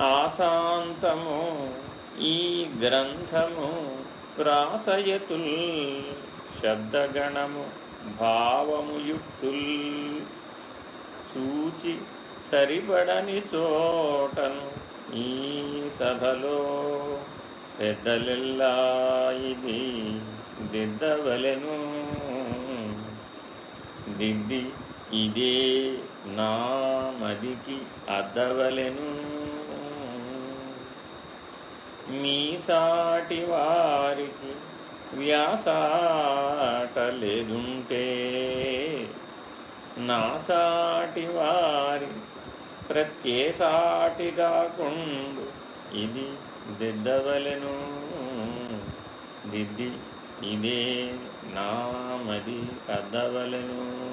ఆశాంతము ఈ గ్రంథము ప్రాసయతుల్ శబ్దగణము భావముయుక్తుల్. చూచి సరిపడని చోటను ఈ సభలో పెద్దలెల్లా ఇది దిద్దవలెను. దిద్ది ఇదే నా మదికి అద్దవలెను. మీసాటి వారికి వ్యాసాటలేదుంటే. నా సాటి వారి ప్రత్యేసాటి కాకుండు ఇది దిద్దవలను. దిద్ది ఇదే నామది కదవలెను.